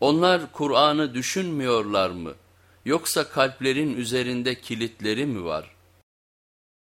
Onlar Kur'an'ı düşünmüyorlar mı? Yoksa kalplerin üzerinde kilitleri mi var?''